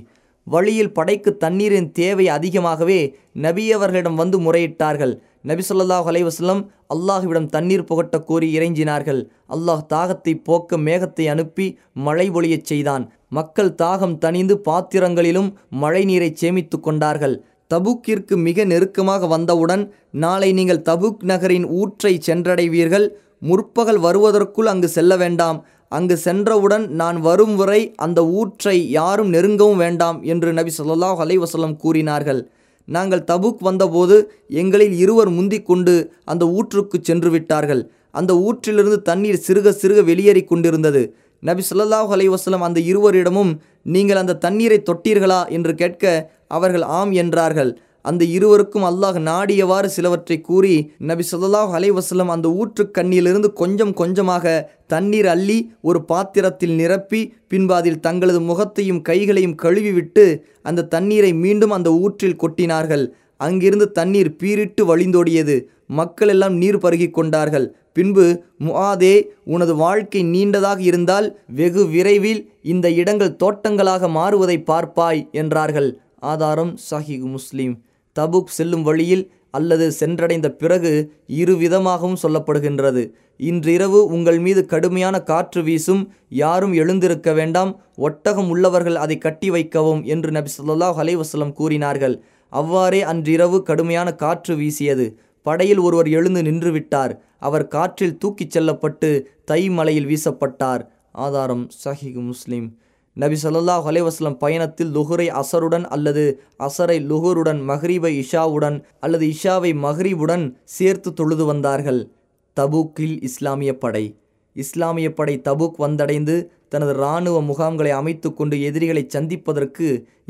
வழியில் படைக்கு தண்ணீரின் தேவை அதிகமாகவே நபியவர்களிடம் வந்து முறையிட்டார்கள். நபி சொல்லாஹ் அலைவாஸ்லம் அல்லாஹுவிடம் தண்ணீர் புகட்ட கோரி இறைஞ்சினார்கள். அல்லாஹ் தாகத்தை போக்க மேகத்தை அனுப்பி மழை பொழியச் செய்தான். மக்கள் தாகம் தணிந்து பாத்திரங்களிலும் மழை நீரை சேமித்து கொண்டார்கள். தபுக்கிற்கு மிக நெருக்கமாக வந்தவுடன் நாளை நீங்கள் தபுக் நகரின் ஊற்றை சென்றடைவீர்கள். முற்பகல் வருவதற்குள் அங்கு செல்ல வேண்டாம். அங்கு சென்றவுடன் நான் வரும் வரை அந்த ஊற்றை யாரும் நெருங்கவும் வேண்டாம் என்று நபி சொல்லாஹ் அலைவசல்லம் கூறினார்கள். நாங்கள் தபுக் வந்தபோது எங்களில் இருவர் முந்திக் கொண்டு அந்த ஊற்றுக்கு சென்று விட்டார்கள் அந்த ஊற்றிலிருந்து தண்ணீர் சிறுக சிறுக வெளியேறி கொண்டிருந்தது. நபி சொல்லாஹ் அலைவாஸ்லம் அந்த இருவரிடமும் நீங்கள் அந்த தண்ணீரை தொட்டீர்களா? என்று கேட்க அவர்கள் ஆம் என்றார்கள். அந்த இருவருக்கும் அல்லாஹ் நாடியவாறு சிலவற்றை கூறி நபி சொல்லாஹ் அலைவசலம் அந்த ஊற்று கண்ணியிலிருந்து கொஞ்சம் கொஞ்சமாக தண்ணீர் அள்ளி ஒரு பாத்திரத்தில் நிரப்பி பின்பு அதில் தங்களது முகத்தையும் கைகளையும் கழுவிவிட்டு அந்த தண்ணீரை மீண்டும் அந்த ஊற்றில் கொட்டினார்கள். அங்கிருந்து தண்ணீர் பீரிட்டு வழிந்தோடியது. மக்கள் எல்லாம் நீர் பருகி கொண்டார்கள். பின்பு முஆதே உனது வாழ்க்கை நீண்டதாக இருந்தால் வெகு விரைவில் இந்த இடங்கள் தோட்டங்களாக மாறுவதை பார்ப்பாய் என்றார்கள். ஆதாரம் சஹிக் முஸ்லீம். தபுக் செல்லும் வழியில் அல்லது சென்றடைந்த பிறகு இரு விதமாகவும் சொல்லப்படுகின்றது. இன்றிரவு உங்கள் மீது கடுமையான காற்று வீசும் யாரும் எழுந்திருக்க வேண்டாம் ஒட்டகம் உள்ளவர்கள் அதை கட்டி வைக்கவும் என்று நபி சொல்லாஹ் அலைவாஸ்லம் கூறினார்கள். அவ்வாறே அன்றிரவு கடுமையான காற்று வீசியது. படையில் ஒருவர் எழுந்து நின்றுவிட்டார் அவர் காற்றில் தூக்கிச் செல்லப்பட்டு தை மலையில் வீசப்பட்டார். ஆதாரம் சஹிக் முஸ்லிம். நபி சொல்லாஹ் அலைவாஸ்லம் பயணத்தில் லுஹுரை அசருடன் அல்லது அசரை லுஹுருடன் மஹ்ரீபை இஷாவுடன் அல்லது இஷாவை மஹ்ரீபுடன் சேர்த்து தொழுது வந்தார்கள். தபூக்கில் இஸ்லாமிய படை. இஸ்லாமிய படை தபூக் வந்தடைந்து தனது இராணுவ முகாம்களை அமைத்து கொண்டு எதிரிகளை சந்திப்பதற்கு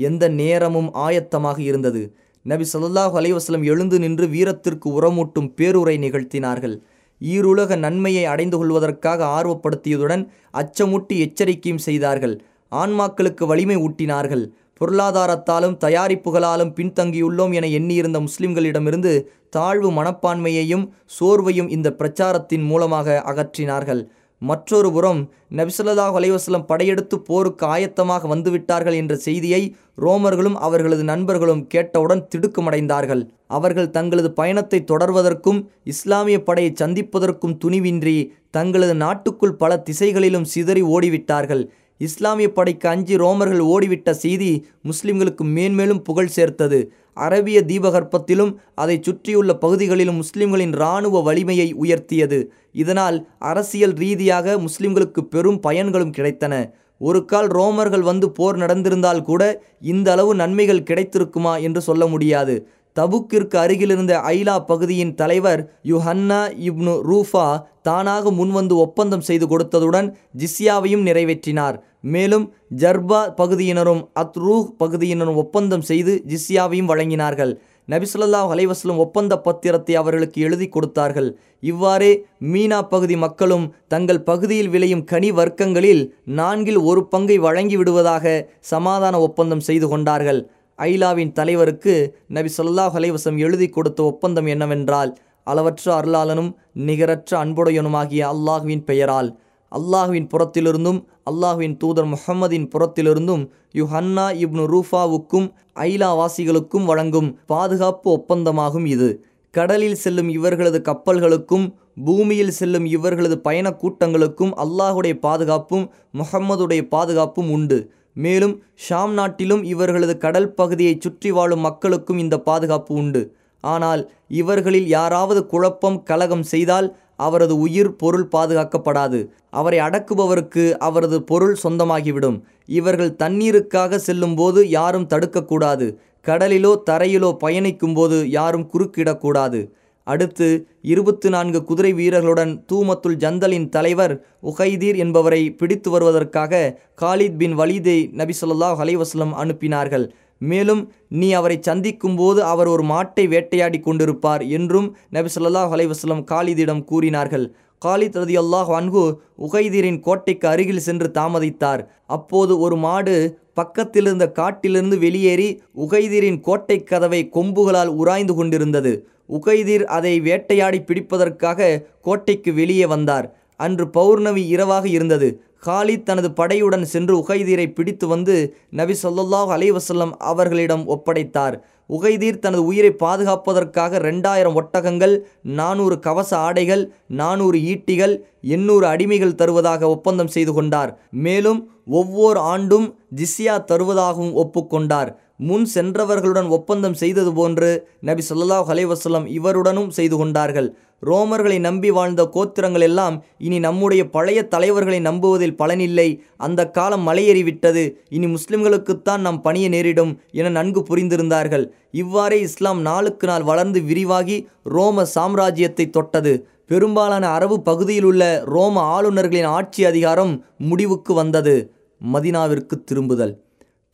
எந்த நேரமும் ஆயத்தமாக இருந்தது. நபி சொல்லாஹ் அலைவாஸ்லம் எழுந்து நின்று வீரத்திற்கு உரமூட்டும் பேருரை நிகழ்த்தினார்கள். ஈருலக நன்மையை அடைந்து கொள்வதற்காக ஆர்வப்படுத்தியதுடன் அச்சமூட்டி எச்சரிக்கையும் செய்தார்கள். ஆன்மாக்களுக்கு வலிமை ஊட்டினார்கள். பொருளாதாரத்தாலும் தயாரிப்புகளாலும் பின்தங்கியுள்ளோம் என எண்ணியிருந்த முஸ்லிம்களிடமிருந்து தாழ்வு மனப்பான்மையையும் சோர்வையும் இந்த பிரச்சாரத்தின் மூலமாக அகற்றினார்கள். மற்றொரு புறம் நபிசல்லா அலைவாஸ்லம் படையெடுத்து போருக்கு ஆயத்தமாக வந்துவிட்டார்கள் என்ற செய்தியை ரோமர்களும் அவர்களது நண்பர்களும் கேட்டவுடன் திடுக்கமடைந்தார்கள். அவர்கள் தங்களது பயணத்தை தொடர்வதற்கும் இஸ்லாமிய படையை சந்திப்பதற்கும் துணிவின்றி தங்களது நாட்டுக்குள் பல திசைகளிலும் சிதறி ஓடிவிட்டார்கள். இஸ்லாமிய படைக்கு அஞ்சு ரோமர்கள் ஓடிவிட்ட செய்தி முஸ்லிம்களுக்கு மேன்மேலும் புகழ் சேர்த்தது. அரபிய தீபகற்பத்திலும் அதை சுற்றியுள்ள பகுதிகளிலும் முஸ்லிம்களின் இராணுவ வலிமையை உயர்த்தியது. இதனால் அரசியல் ரீதியாக முஸ்லிம்களுக்கு பெரும் பயன்களும் கிடைத்தன. ஒரு கால் ரோமர்கள் வந்து போர் நடந்திருந்தால் கூட இந்த அளவு நன்மைகள் கிடைத்திருக்குமா என்று சொல்ல முடியாது. தபுக்கிற்கு அருகிலிருந்த ஐலா பகுதியின் தலைவர் யுஹன்னா இப்னு ரூஃபா தானாக முன்வந்து ஒப்பந்தம் செய்து கொடுத்ததுடன் ஜிஸ்யாவையும் நிறைவேற்றினார். மேலும் ஜர்பா பகுதியினரும் அத்ரூஹ் பகுதியினரும் ஒப்பந்தம் செய்து ஜிஸ்யாவையும் வழங்கினார்கள். நபிசுல்லாஹ் அலைவாஸ்லும் ஒப்பந்த பத்திரத்தை அவர்களுக்கு எழுதி கொடுத்தார்கள். இவ்வாறே மீனா பகுதி மக்களும் தங்கள் பகுதியில் விளையும் கனி வர்க்கங்களில் நான்கில் ஒரு பங்கை வழங்கி விடுவதாக சமாதான ஒப்பந்தம் செய்து கொண்டார்கள். ஐலாவின் தலைவருக்கு நபி சொல்லாஹ் அலைவசம் எழுதி கொடுத்த ஒப்பந்தம் என்னவென்றால் அளவற்ற அருளாளனும் நிகரற்ற அன்புடையனுமாகிய அல்லாஹுவின் பெயரால். அல்லாஹுவின் புறத்திலிருந்தும் அல்லாஹுவின் தூதர் முஹம்மதின் புறத்திலிருந்தும் யுஹன்னா இப்னு ரூஃபாவுக்கும் ஐலா வாசிகளுக்கும் வழங்கும் பாதுகாப்பு ஒப்பந்தமாகும் இது. கடலில் செல்லும் இவர்களது கப்பல்களுக்கும் பூமியில் செல்லும் இவர்களது பயணக்கூட்டங்களுக்கும் அல்லாஹுடைய பாதுகாப்பும் முகம்மதுடைய பாதுகாப்பும் உண்டு. மேலும் ஷாம் நாட்டிலும் இவர்களது கடல் பகுதியை சுற்றி வாழும் மக்களுக்கும் இந்த பாதுகாப்பு உண்டு. ஆனால் இவர்களில் யாராவது குழப்பம் கலகம் செய்தால் அவரது உயிர் பொருள் பாதுகாக்கப்படாது. அவரை அடக்குபவருக்கு அவரது பொருள் சொந்தமாகிவிடும். இவர்கள் தண்ணீருக்காக செல்லும்போது யாரும் தடுக்கக்கூடாது. கடலிலோ தரையிலோ பயணிக்கும் போது யாரும் குறுக்கிடக்கூடாது. அடுத்து இருபத்து நான்கு குதிரை வீரர்களுடன் தூமத்துல் ஜந்தலின் தலைவர் உகைதீர் என்பவரை பிடித்து வருவதற்காக காலித் பின் வலீதை நபி சொல்லாஹ் அலைவாஸ்லம் அனுப்பினார்கள். மேலும் நீ அவரை சந்திக்கும் போது அவர் ஒரு மாட்டை வேட்டையாடி கொண்டிருப்பார் என்றும் நபி சொல்லாஹ் அலைவாஸ்லம் காலிதிடம் கூறினார்கள். காலித் ரதி அல்லாஹ் அன்கு உகைதீரின் கோட்டைக்கு அருகில் சென்று தாமதித்தார். அப்போது ஒரு மாடு பக்கத்திலிருந்த காட்டிலிருந்து வெளியேறி உகைதீரின் கோட்டை கதவை கொம்புகளால் உராய்ந்து கொண்டிருந்தது. உகைதீர் அதை வேட்டையாடி பிடிப்பதற்காக கோட்டைக்கு வெளியே வந்தார். அன்று பௌர்ணமி இரவாக இருந்தது. காலித் தனது படையுடன் சென்று உகைதீரை பிடித்து வந்து நபி சொல்லாஹ் அலைவசல்லம் அவர்களிடம் ஒப்படைத்தார். உகைதீர் தனது உயிரை பாதுகாப்பதற்காக ரெண்டாயிரம் ஒட்டகங்கள் நானூறு கவச ஆடைகள் நானூறு ஈட்டிகள் எண்ணூறு அடிமைகள் தருவதாக ஒப்பந்தம் செய்து கொண்டார். மேலும் ஒவ்வொரு ஆண்டும் ஜிஸ்யா தருவதாகவும் ஒப்புக்கொண்டார் முன் சென்றவர்களுடன் ஒப்பந்தம் செய்தது போன்று நபி சொல்லாஹ் அலைவசல்லம் இவருடனும் செய்து கொண்டார்கள். ரோமர்களை நம்பி வாழ்ந்த கோத்திரங்கள் எல்லாம் இனி நம்முடைய பழைய தலைவர்களை நம்புவதில் பலனில்லை. அந்த காலம் மலையேறிவிட்டது. இனி முஸ்லிம்களுக்குத்தான் நாம் பணிய நேரிடும் என நன்கு புரிந்திருந்தார்கள். இவ்வாறே இஸ்லாம் நாளுக்கு நாள் வளர்ந்து விரிவாகி ரோம சாம்ராஜ்யத்தை தொட்டது. பெரும்பாலான அரபு பகுதியில் உள்ள ரோம ஆளுநர்களின் ஆட்சி அதிகாரம் முடிவுக்கு வந்தது. மதினாவிற்கு திரும்புதல்.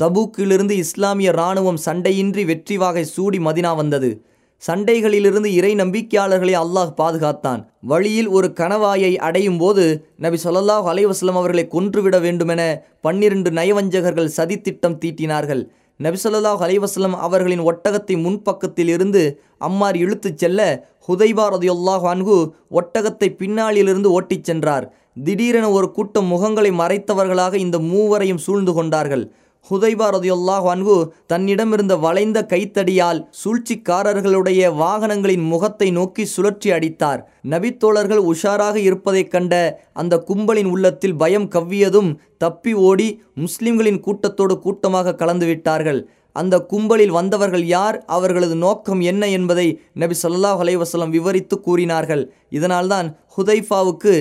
தபூக்கிலிருந்து இஸ்லாமிய இராணுவம் சண்டையின்றி வெற்றி வாகை சூடி மதினா வந்தது. சண்டைகளிலிருந்து இறை நம்பிக்கையாளர்களை அல்லாஹ் பாதுகாத்தான். வழியில் ஒரு கணவாயை அடையும் போது நபி சொல்லாஹ் அலைவாஸ்லம் அவர்களை கொன்றுவிட வேண்டுமென பன்னிரண்டு நயவஞ்சகர்கள் சதித்திட்டம் தீட்டினார்கள். நபி சொல்லாஹ் அலைவாஸ்லம் அவர்களின் ஒட்டகத்தை முன்பக்கத்தில் இருந்து அம்மார் இழுத்துச் செல்ல ஹுதைபா ரதியுல்லாஹ் அன்கு ஒட்டகத்தை பின்னாளிலிருந்து ஓட்டிச் சென்றார். திடீரென ஒரு கூட்டம் முகங்களை மறைத்தவர்களாக இந்த மூவரையும் சூழ்ந்து கொண்டார்கள். ஹுதைபா ரதியுல்லாஹ் அன்கு தன்னிடமிருந்த வளைந்த கைத்தடியால் சூழ்ச்சிக்காரர்களுடைய வாகனங்களின் முகத்தை நோக்கி சுழற்சி அடித்தார். நபித்தோழர்கள் உஷாராக இருப்பதைக் கண்ட அந்த கும்பலின் உள்ளத்தில் பயம் கவ்வியதும் தப்பி ஓடி முஸ்லிம்களின் கூட்டத்தோடு கூட்டமாக கலந்துவிட்டார்கள் அந்த கும்பலில் வந்தவர்கள் யார் அவர்களது நோக்கம் என்ன என்பதை நபி சொல்லாஹ் அலைவசலம் விவரித்து கூறினார்கள். இதனால்தான் ஹுதைஃபாவுக்கு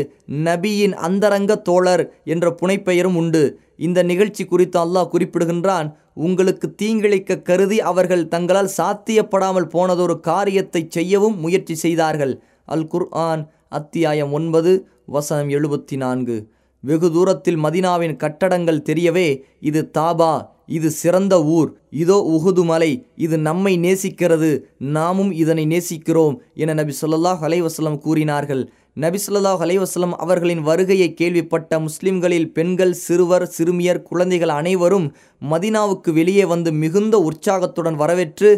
நபியின் அந்தரங்க தோழர் என்ற புனைப்பெயரும் உண்டு. இந்த நிகழ்ச்சி குறித்து அல்லாஹ் குறிப்பிடுகின்றான் உங்களுக்கு தீங்கிழைக்க கருதி அவர்கள் தங்களால் சாத்தியப்படாமல் போனதொரு காரியத்தை செய்யவும் முயற்சி செய்தார்கள். அல் குர்ஆன் அத்தியாயம் ஒன்பது வசனம் எழுபத்தி நான்கு வெகு தூரத்தில் மதினாவின் கட்டடங்கள் தெரியவே இது தாபா இது சிறந்த ஊர் இதோ உகுது மலை இது நம்மை நேசிக்கிறது நாமும் இதனை நேசிக்கிறோம் என நபி சொல்லாஹ் அலைவசலம் கூறினார்கள். நபிசுல்லாஹ் அலைவாஸ்லம் அவர்களின் வருகையை கேள்விப்பட்ட முஸ்லிம்களில் பெண்கள் சிறுவர் சிறுமியர் குழந்தைகள் அனைவரும் மதினாவுக்கு வெளியே வந்து மிகுந்த உற்சாகத்துடன் வரவேற்று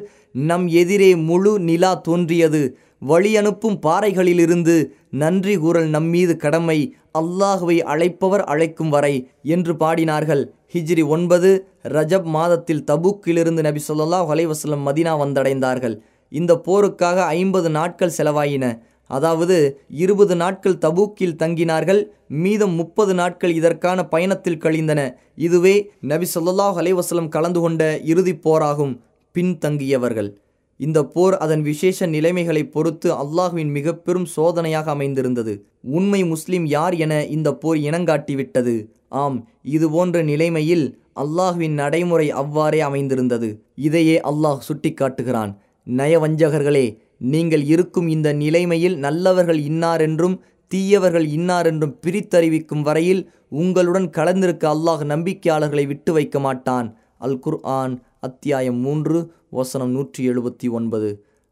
நம் எதிரே முழு நிலா தோன்றியது. வழி அனுப்பும் பாறைகளிலிருந்து நன்றி கூறல் நம்மீது கடமை. அல்லாஹுவை அழைப்பவர் அழைக்கும் வரை என்று பாடினார்கள். ஹிஜ்ரி ஒன்பது ரஜப் மாதத்தில் தபுக்கிலிருந்து நபி சொல்லாஹ் அலைவாஸ்லம் மதினா வந்தடைந்தார்கள். இந்த போருக்காக ஐம்பது நாட்கள் செலவாயின. அதாவது இருபது நாட்கள் தபூக்கில் தங்கினார்கள் மீதம் முப்பது நாட்கள் இதற்கான பயணத்தில் கழிந்தன. இதுவே நபி சொல்லாஹ் அலைவாஸ்லம் கலந்து கொண்ட இறுதிப் போராகும் பின்தங்கியவர்கள் இந்த போர் அதன் விசேஷ நிலைமைகளை பொறுத்து அல்லாஹுவின் மிக பெரும் சோதனையாக அமைந்திருந்தது. உண்மை முஸ்லிம் யார் என இந்த போர் இனங்காட்டிவிட்டது ஆம் இது போன்ற நிலைமையில் அல்லாஹுவின் நடைமுறை அவ்வாறே அமைந்திருந்தது. இதையே அல்லாஹ் சுட்டிக்காட்டுகிறான். நயவஞ்சகர்களே நீங்கள் இருக்கும் இந்த நிலைமையில் நல்லவர்கள் இன்னாரென்றும் தீயவர்கள் இன்னாரென்றும் பிரித்தறிவிக்கும் வரையில் உங்களுடன் கலந்திருக்க அல்லாஹ் நம்பிக்கையாளர்களை விட்டு வைக்க மாட்டான். அல் குர் ஆன் அத்தியாயம் மூன்று வசனம் நூற்றி எழுபத்தி ஒன்பது.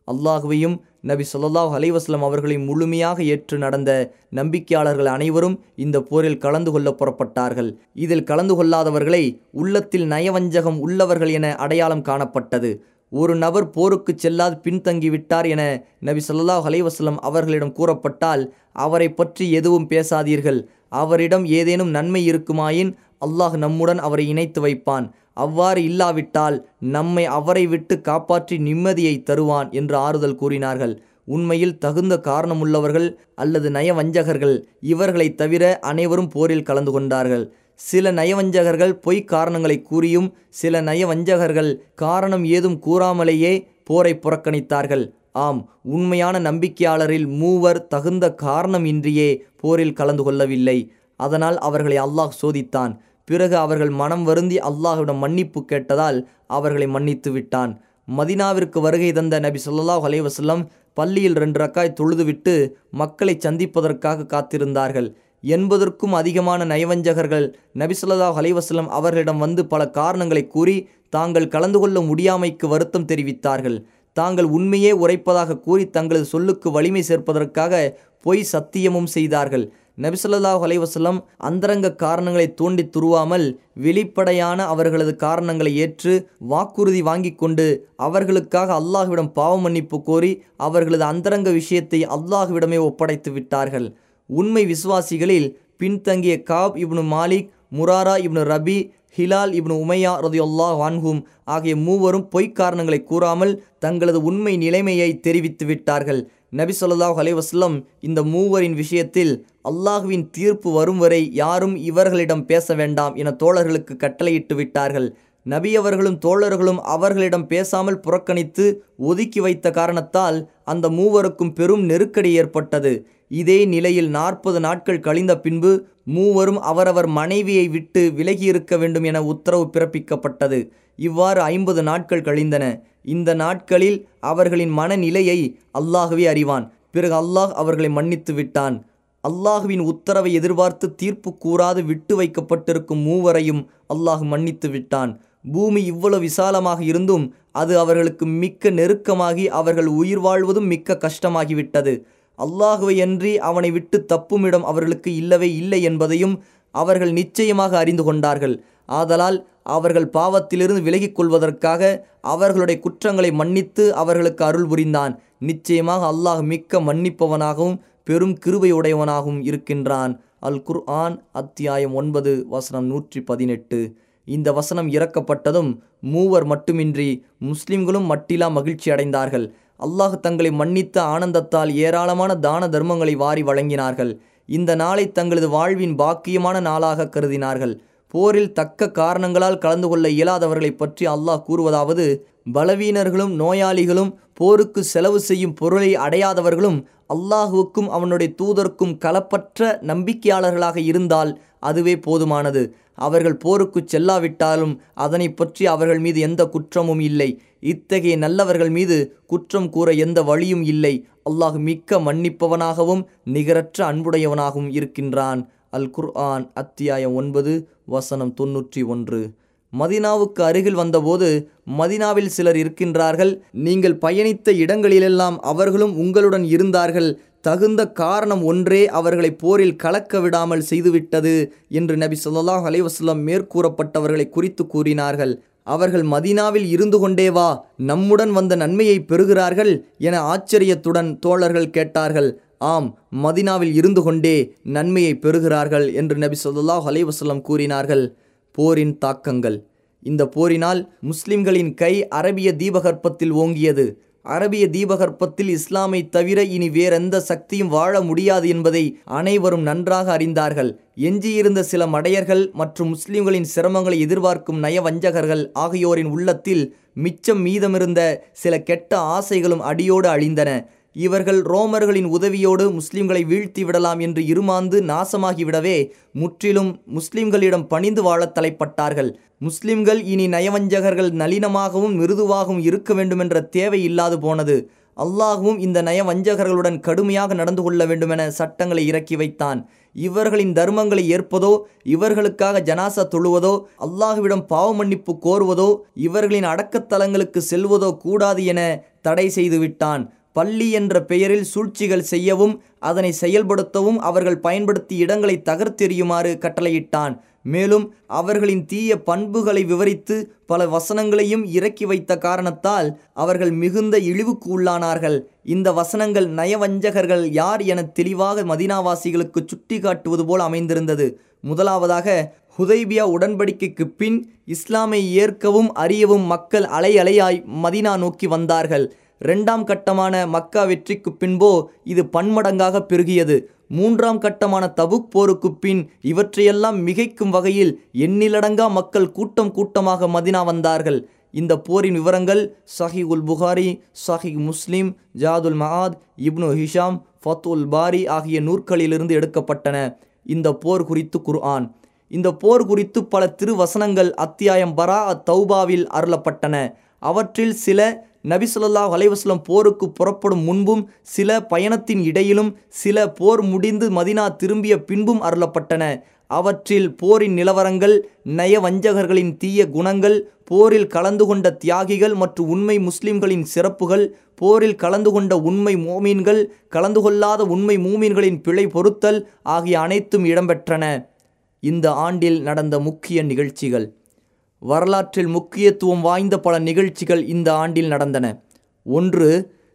அல்லாஹுவையும் நபி சொல்லாஹ் அலைவாஸ்லம் அவர்களை முழுமையாக ஏற்று நடந்த நம்பிக்கையாளர்கள் அனைவரும் இந்த போரில் கலந்து கொள்ள புறப்பட்டார்கள். இதில் கலந்து கொள்ளாதவர்களை உள்ளத்தில் நயவஞ்சகம் உள்ளவர்கள் என அடையாளம் காணப்பட்டது. ஒரு நபர் போருக்கு செல்லாது பின்தங்கிவிட்டார் என நபி சொல்லாஹ் அலைவாஸ்லம் அவர்களிடம் கூறப்பட்டால் அவரை பற்றி எதுவும் பேசாதீர்கள். அவரிடம் ஏதேனும் நன்மை இருக்குமாயின் அல்லாஹ் நம்முடன் அவரை இணைத்து வைப்பான். அவ்வாறு இல்லாவிட்டால் நம்மை அவரை விட்டு காப்பாற்றி நிம்மதியை தருவான் என்று ஆறுதல் கூறினார்கள். உண்மையில் தகுந்த காரணமுள்ளவர்கள் அல்லது நயவஞ்சகர்கள் இவர்களைத் தவிர அனைவரும் போரில் கலந்து கொண்டார்கள். சில நயவஞ்சகர்கள் பொய்க் காரணங்களை கூறியும் சில நயவஞ்சகர்கள் காரணம் ஏதும் கூறாமலேயே போரை புறக்கணித்தார்கள். ஆம் உண்மையான நம்பிக்கையாளரில் மூவர் தகுந்த காரணம் இன்றியே போரில் கலந்து கொள்ளவில்லை. அதனால் அவர்களை அல்லாஹ் சோதித்தான். பிறகு அவர்கள் மனம் வருந்தி அல்லாஹ்விடம் மன்னிப்பு கேட்டதால் அவர்களை மன்னித்து விட்டான். மதினாவிற்கு வருகை தந்த நபி சொல்லாஹ் அலைவசல்லம் பள்ளியில் ரெண்டு ரக்காய் தொழுதுவிட்டு மக்களை சந்திப்பதற்காக காத்திருந்தார்கள். எண்பதற்கும் அதிகமான நயவஞ்சகர்கள் நபி அலைவாஸ்லம் அவர்களிடம் வந்து பல காரணங்களை கூறி தாங்கள் கலந்து கொள்ள முடியாமைக்கு வருத்தம் தெரிவித்தார்கள். தாங்கள் உண்மையே உரைப்பதாக கூறி தங்களது சொல்லுக்கு வலிமை சேர்ப்பதற்காக பொய் சத்தியமும் செய்தார்கள். நபிசல்லாஹ் அலைவசல்லம் அந்தரங்க காரணங்களை தோண்டி துருவாமல் வெளிப்படையான அவர்களது காரணங்களை ஏற்று வாக்குறுதி வாங்கி கொண்டு அவர்களுக்காக அல்லாஹுவிடம் பாவ மன்னிப்பு கோரி அவர்களது அந்தரங்க விஷயத்தை அல்லாஹுவிடமே ஒப்படைத்து விட்டார்கள். உண்மை விசுவாசிகளில் பின்தங்கிய காப் இப்னு மாலிக் முராரா இப்னு ரபி ஹிலால் இப்னு உமையா ரதியுல்லா வான்ஹூம் ஆகிய மூவரும் பொய்க்காரணங்களை கூறாமல் தங்களது உண்மை நிலைமையை தெரிவித்து விட்டார்கள். நபி சொல்லாஹ் அலைவாஸ்லம் இந்த மூவரின் விஷயத்தில் அல்லாஹுவின் தீர்ப்பு வரும் வரை யாரும் இவர்களிடம் பேச வேண்டாம் என தோழர்களுக்கு கட்டளையிட்டு விட்டார்கள். நபி அவர்களும் தோழர்களும் அவர்களிடம் பேசாமல் புறக்கணித்து ஒதுக்கி வைத்த காரணத்தால் அந்த மூவருக்கும் பெரும் நெருக்கடி ஏற்பட்டது. இதே நிலையில் நாற்பது நாட்கள் கழிந்த பின்பு மூவரும் அவரவர் மனைவியை விட்டு விலகியிருக்க வேண்டும் என உத்தரவு பிறப்பிக்கப்பட்டது. இவ்வாறு ஐம்பது நாட்கள் கழிந்தன. இந்த நாட்களில் அவர்களின் மனநிலையை அல்லாகவே அறிவான். பிறகு அல்லாஹ் அவர்களை மன்னித்து விட்டான். அல்லாஹுவின் உத்தரவை எதிர்பார்த்து தீர்ப்பு கூறாது விட்டு வைக்கப்பட்டிருக்கும் மூவரையும் அல்லாஹ் மன்னித்து விட்டான். பூமி இவ்வளவு விசாலமாக இருந்தும் அது அவர்களுக்கு மிக்க நெருக்கமாகி அவர்கள் உயிர் வாழ்வதும் மிக்க கஷ்டமாகிவிட்டது. அல்லாஹுவை அன்றி அவனை விட்டு தப்புமிடம் அவர்களுக்கு இல்லவே இல்லை என்பதையும் அவர்கள் நிச்சயமாக அறிந்து கொண்டார்கள். ஆதலால் அவர்கள் பாவத்திலிருந்து விலகிக் கொள்வதற்காக அவர்களுடைய குற்றங்களை மன்னித்து அவர்களுக்கு அருள் புரிந்தான். நிச்சயமாக அல்லாஹ் மிக்க மன்னிப்பவனாகவும் பெரும் கிருபையுடையவனாகவும் இருக்கின்றான். அல் குர் ஆன் அத்தியாயம் ஒன்பது வசனம் நூற்றி பதினெட்டு இந்த வசனம் இறக்கப்பட்டதும் மூவர் மட்டுமின்றி முஸ்லிம்களும் மட்டிலா மகிழ்ச்சி அடைந்தார்கள் அல்லாஹ் தங்களை மன்னித்த ஆனந்தத்தால் ஏராளமான தான தர்மங்களை வாரி வழங்கினார்கள். இந்த நாளை தங்களது வாழ்வின் பாக்கியமான நாளாக கருதினார்கள். போரில் தக்க காரணங்களால் கலந்து கொள்ள இயலாதவர்களை பற்றி அல்லாஹ் கூறுவதாவது பலவீனர்களும் நோயாளிகளும் போருக்கு செலவு செய்யும் பொருளை அடையாதவர்களும் அல்லாஹுவுக்கும் அவனுடைய தூதருக்கும் களப்பற்ற நம்பிக்கையாளர்களாக இருந்தால் அதுவே போதுமானது. அவர்கள் போருக்கு செல்லாவிட்டாலும் அதனை பற்றி அவர்கள் மீது எந்த குற்றமும் இல்லை. இத்தகைய நல்லவர்கள் மீது குற்றம் கூற எந்த வழியும் இல்லை. அல்லாஹ் மிக்க மன்னிப்பவனாகவும் நிகரற்ற அன்புடையவனாகவும் இருக்கின்றான். அல் குர்ஆன் அத்தியாயம் ஒன்பது வசனம் தொன்னூற்றி ஒன்று. மதினாவுக்கு அருகில் வந்தபோது மதினாவில் சிலர் இருக்கின்றார்கள். நீங்கள் பயணித்த இடங்களிலெல்லாம் அவர்களும் உங்களுடன் இருந்தார்கள். தகுந்த காரணம் ஒன்றே அவர்களை போரில் கலக்க விடாமல் செய்துவிட்டது என்று நபி சொல்லாஹ் அலைவாஸ்லம் மேற்கூறப்பட்டவர்களை குறித்து கூறினார்கள். அவர்கள் மதினாவில் இருந்து கொண்டேவா நம்முடன் வந்த நன்மையை பெறுகிறார்கள் என ஆச்சரியத்துடன் தோழர்கள் கேட்டார்கள். ஆம் மதினாவில் இருந்து கொண்டே நன்மையை பெறுகிறார்கள் என்று நபி சொல்லாஹ் அலைவாஸ்லம் கூறினார்கள். போரின் தாக்கங்கள். இந்த போரினால் முஸ்லிம்களின் கை அரபிய தீபகற்பத்தில் ஓங்கியது. அரபிய தீபகற்பத்தில் இஸ்லாமை தவிர இனி வேறெந்த சக்தியும் வாழ முடியாது என்பதை அனைவரும் நன்றாக அறிந்தார்கள். எஞ்சியிருந்த சில மடையர்கள் மற்றும் முஸ்லிம்களின் சிரமங்களை எதிர்பார்க்கும் நயவஞ்சகர்கள் ஆகியோரின் உள்ளத்தில் மிச்சம் மீதமிருந்த சில கெட்ட ஆசைகளும் அடியோடு அழிந்தன. இவர்கள் ரோமர்களின் உதவியோடு முஸ்லிம்களை வீழ்த்தி விடலாம் என்று இருமாந்து நாசமாகிவிடவே முற்றிலும் முஸ்லிம்களிடம் பணிந்து வாழத் தலைப்பட்டார்கள். முஸ்லிம்கள் இனி நயவஞ்சகர்கள் நளினமாகவும் மிருதுவாகவும் இருக்க வேண்டுமென்ற தேவை இல்லாது போனது. அல்லாஹுவும் இந்த நயவஞ்சகர்களுடன் கடுமையாக நடந்து கொள்ள வேண்டுமென சட்டங்களை இறக்கி வைத்தான். இவர்களின் தர்மங்களை ஏற்பதோ இவர்களுக்காக ஜனாசா தொழுவதோ அல்லாஹுவிடம் பாவ மன்னிப்பு கோருவதோ இவர்களின் அடக்கத்தலங்களுக்கு செல்வதோ கூடாது என தடை செய்து விட்டான் பள்ளி என்ற பெயரில் சூழ்ச்சிகள் செய்யவும் அதனை செயல்படுத்தவும் அவர்கள் பயன்படுத்தி இடங்களை தகர்த்தெறியுமாறு கட்டளையிட்டான். மேலும் அவர்களின் தீய பண்புகளை விவரித்து பல வசனங்களையும் இறக்கி வைத்த காரணத்தால் அவர்கள் மிகுந்த இழிவுக்கு உள்ளானார்கள். இந்த வசனங்கள் நயவஞ்சகர்கள் யார் என தெளிவாக மதினாவாசிகளுக்கு சுட்டி காட்டுவது போல் அமைந்திருந்தது. முதலாவதாக ஹுதைபியா உடன்படிக்கைக்கு பின் இஸ்லாமை ஏற்கவும் அறியவும் மக்கள் அலை அலையாய் மதினா நோக்கி வந்தார்கள். இரண்டாம் கட்டமான மக்கா வெற்றிக்கு பின்போ இது பன்மடங்காக பெருகியது. மூன்றாம் கட்டமான தபுக் போருக்கு பின் இவற்றையெல்லாம் மிகைக்கும் வகையில் எண்ணிலடங்கா மக்கள் கூட்டம் கூட்டமாக மதினா வந்தார்கள். இந்த போரின் விவரங்கள் சஹி உல் புகாரி சஹி முஸ்லிம் ஜாதுல் மஹாத் இப்னு ஹிஷாம் ஃபத்துல் பாரி ஆகிய நூற்களிலிருந்து எடுக்கப்பட்டன. இந்த போர் குறித்து குர்ஆன். இந்த போர் குறித்து பல திருவசனங்கள் அத்தியாயம் பரா அத்தௌபாவில் அருளப்பட்டன. அவற்றில் சில நபிசுல்லா வலைவசலம் அலைவாஸ்லம் போருக்கு புறப்படும் முன்பும் சில பயணத்தின் இடையிலும் சில போர் முடிந்து மதினா திரும்பிய பின்பும் அருளப்பட்டன. அவற்றில் போரின் நிலவரங்கள் நயவஞ்சகர்களின் தீய குணங்கள் போரில் கலந்து கொண்ட தியாகிகள் மற்றும் உண்மை முஸ்லிம்களின் சிறப்புகள் போரில் கலந்து கொண்ட உண்மை மோமீன்கள் கலந்து கொள்ளாத உண்மை மூமீன்களின் பிழை பொருத்தல் ஆகிய அனைத்தும் இடம்பெற்றன. இந்த ஆண்டில் நடந்த முக்கிய நிகழ்ச்சிகள். வரலாற்றில் முக்கியத்துவம் வாய்ந்த பல நிகழ்ச்சிகள் இந்த ஆண்டில் நடந்தன. ஒன்று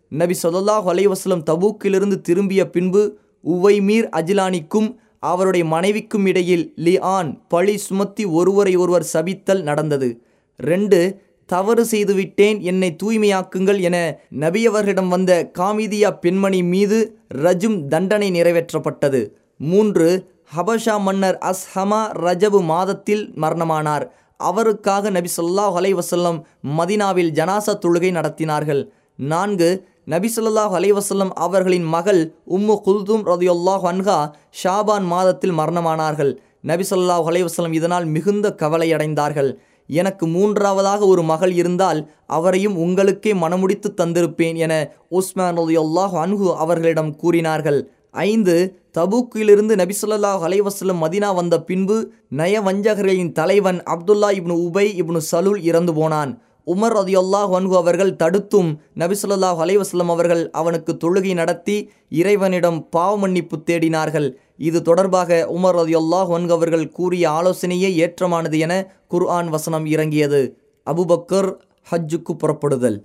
நபி சொல்லாஹ் அலைவாஸ்லம் தபூக்கிலிருந்து திரும்பிய பின்பு உவைமீர் அஜிலானிக்கும் அவருடைய மனைவிக்கும் இடையில் லி ஆன் பழி சுமத்தி ஒருவரை ஒருவர் சபித்தல் நடந்தது. ரெண்டு தவறு செய்துவிட்டேன் என்னை தூய்மையாக்குங்கள் என நபியவர்களிடம் வந்த காமிதியா பெண்மணி மீது ரஜும் தண்டனை நிறைவேற்றப்பட்டது. மூன்று ஹபஷா மன்னர் அஸ்ஹமா ரஜபு மாதத்தில் மரணமானார். அவருக்காக நபி சொல்லாஹ் அலைவசல்லம் மதினாவில் ஜனாசா தொழுகை நடத்தினார்கள். நான்கு நபி சொல்லாஹ் அலைவசல்லம் அவர்களின் மகள் உம்மு குல்தும் ரதியுல்லாஹ் அன்ஹா ஷாபான் மாதத்தில் மரணமானார்கள். நபி சொல்லாஹ் அலைவசல்லம் இதனால் மிகுந்த கவலையடைந்தார்கள் எனக்கு மூன்றாவதாக ஒரு மகள் இருந்தால் அவரையும் உங்களுக்கே மனமுடித்து தந்திருப்பேன் என உஸ்மான் ரதியுல்லாஹ் அன்ஹு அவர்களிடம் கூறினார்கள். ஐந்து தபூக்கிலிருந்து நபிசுல்லா அலைவசலம் மதினா வந்த பின்பு நயவஞ்சகர்களின் தலைவன் அப்துல்லா இப்னு உபை இப்னு சலுல் இறந்து போனான். உமர் ரதியுல்லாஹ் வன்கு அவர்கள் தடுத்தும் நபிசுல்லாஹ் அலைவாஸ்லம் அவர்கள் அவனுக்கு தொழுகை நடத்தி இறைவனிடம் பாவ மன்னிப்பு தேடினார்கள். இது தொடர்பாக உமர் ரதியுல்லாஹ் வன்கு அவர்கள் கூறிய ஆலோசனையே ஏற்றமானது என குர்ஆன் வசனம் இறங்கியது. அபுபக்கர் ஹஜ்ஜுக்கு புறப்படுதல்.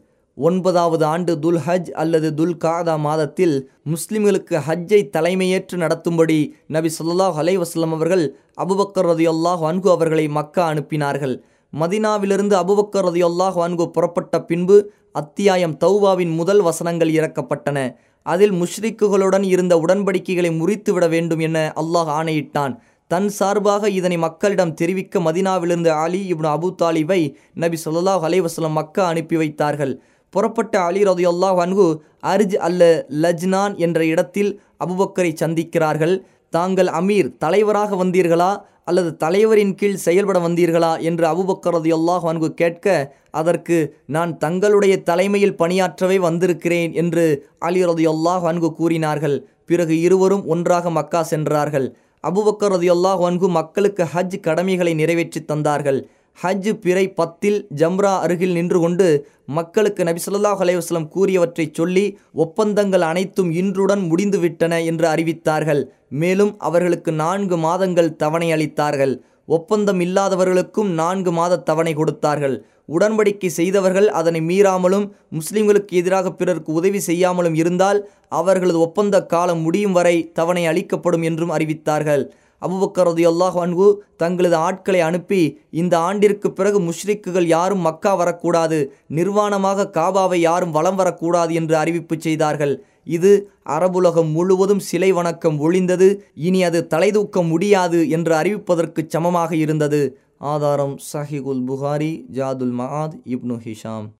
ஒன்பதாவது ஆண்டு துல் ஹஜ் அல்லது துல் காதா மாதத்தில் முஸ்லிம்களுக்கு ஹஜ்ஜை தலைமையேற்று நடத்தும்படி நபி சொல்லாஹ் அலைவாஸ்லம் அவர்கள் அபுபக்கர் ரதியுல்லாஹ் அன்கு அவர்களை மக்கா அனுப்பினார்கள். மதினாவிலிருந்து அபுபக்கர் ரதியுல்லாஹ் அன்கு புறப்பட்ட பின்பு அத்தியாயம் தௌபாவின் முதல் வசனங்கள் இறக்கப்பட்டன. அதில் முஷ்ரிக்குகளுடன் இருந்த உடன்படிக்கைகளை முறித்துவிட வேண்டும் என அல்லாஹ் ஆணையிட்டான். தன் சார்பாக இதனை மக்களிடம் தெரிவிக்க மதினாவிலிருந்து அலி இப்னு அபு தாலிபை நபி சொல்லாஹ் அலைவாஸ்லம் மக்கா அனுப்பி வைத்தார்கள். புறப்பட்ட அலி ரதையொல்லா வன்கு அர்ஜ் அல்ல லஜ்னான் என்ற இடத்தில் அபுபக்கரை சந்திக்கிறார்கள். தாங்கள் அமீர் தலைவராக வந்தீர்களா? அல்லது தலைவரின் கீழ் செயல்பட வந்தீர்களா? என்று அபுபக்கர் அல்லாஹ் வன்கு கேட்க அதற்கு நான் தங்களுடைய தலைமையில் பணியாற்றவே வந்திருக்கிறேன் என்று அலி ரதியுல்லாஹ் வன்கு கூறினார்கள். பிறகு இருவரும் ஒன்றாக மக்கா சென்றார்கள். அபுபக்கர் ரதியுல்லாஹ் வன்கு மக்களுக்கு ஹஜ் கடமைகளை நிறைவேற்றி தந்தார்கள். ஹஜ் பிறை பத்தில் ஜம்ரா அருகில் நின்று கொண்டு மக்களுக்கு நபிசல்லாஹ் அலைவாஸ்லம் கூறியவற்றை சொல்லி ஒப்பந்தங்கள் அனைத்தும் இன்றுடன் முடிந்துவிட்டன என்று அறிவித்தார்கள். மேலும் அவர்களுக்கு நான்கு மாதங்கள் தவணை அளித்தார்கள். ஒப்பந்தம் இல்லாதவர்களுக்கும் நான்கு மாத தவணை கொடுத்தார்கள். உடன்படிக்கை செய்தவர்கள் அதனை மீறாமலும் முஸ்லிம்களுக்கு எதிராக பிறருக்கு உதவி செய்யாமலும் இருந்தால் அவர்களது ஒப்பந்த காலம் முடியும் வரை தவணை அளிக்கப்படும் என்றும் அறிவித்தார்கள். அபுபக்கரது ரதியல்லாஹு அன்ஹு தங்களது ஆட்களை அனுப்பி இந்த ஆண்டிற்கு பிறகு முஷ்ரிக்குகள் யாரும் மக்கா வரக்கூடாது நிர்வாணமாக காபாவை யாரும் வலம் வரக்கூடாது என்று அறிவிப்பு செய்தார்கள். இது அரபுலகம் முழுவதும் சிலை வணக்கம் ஒழிந்தது இனி அது தலைதூக்க முடியாது என்று அறிவிப்பதற்கு சமமாக இருந்தது. ஆதாரம் சஹிகுல் புகாரி ஜாதுல் மஹாத் இப்னு ஹிஷாம்.